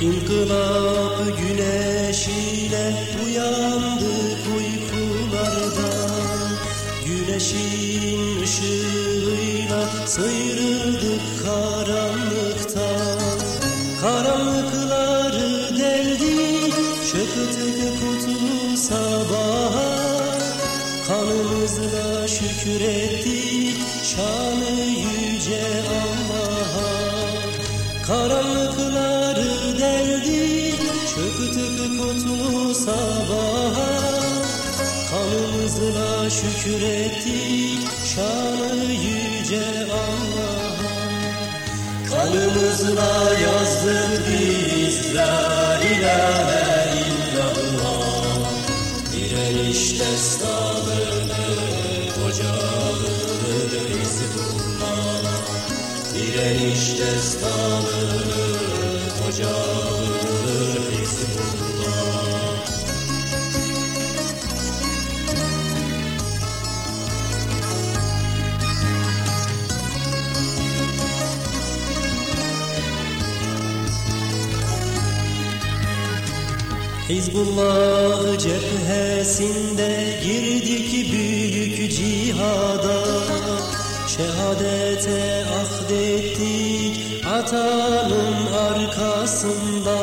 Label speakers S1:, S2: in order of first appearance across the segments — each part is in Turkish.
S1: İnkılap güneşiyle uyandık uykulardan Güneşin ışığıyla sıyrıldık karanlıktan Karanlıkları deldik şakıtık kutlu sabaha. Kanımızla şükrettik şanı yüce Allah'a. Karanlıkları Kanımızla şükrettik şanı yüce Allah'a. Kanımızla yazdık biz la ilahe illallah. Direniş destanını ocağıdır Hizbullah Direniş destanını ocağıdır Hizbullah cephesinde girdik büyük cihada. Şehadete ahdettik atanın arkasında.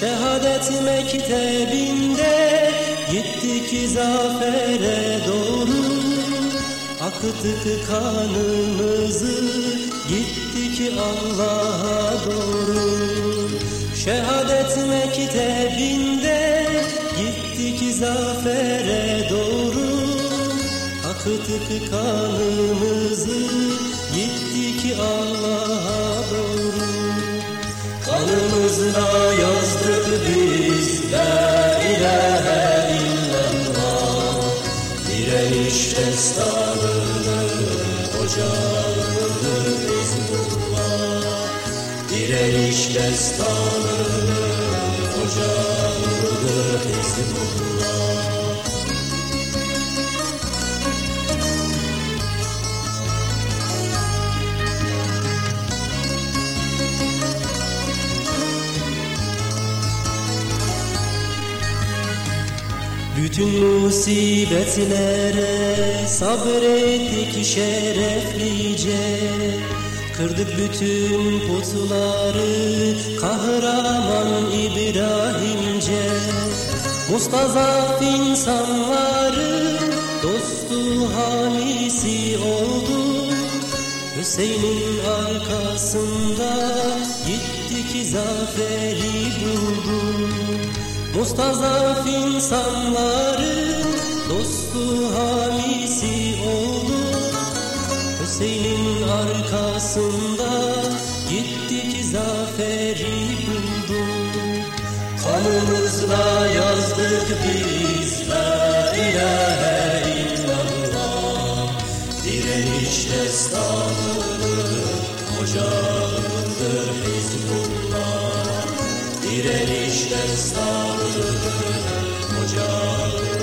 S1: Şehadet mektebinde gittik zafere doğru. Akıttık kanımızı gittik Allah'a doğru. Şehadet zafere doğru Akıttık kanımızı gittik Allah'a doğru. Kanımızla yazdık biz la ilahe illallah. Direniş destanını ocağıdır Hizbullah. Direniş destanını ocağıdır Hizbullah Bütün musibetlere sabrettik şereflice Kırdık bütün putları kahraman İbrahimce. Mustazaf insanları dostu hamisi oldu. Hüseyin'in arkasında gittik zaferi bulduk Mustazaf insanları dostu hamisi oldu Hüseyin'in arkasında gittik zaferi bulduk. Kanımızla yazdık biz la ilahe Direniş destanını ocağıdır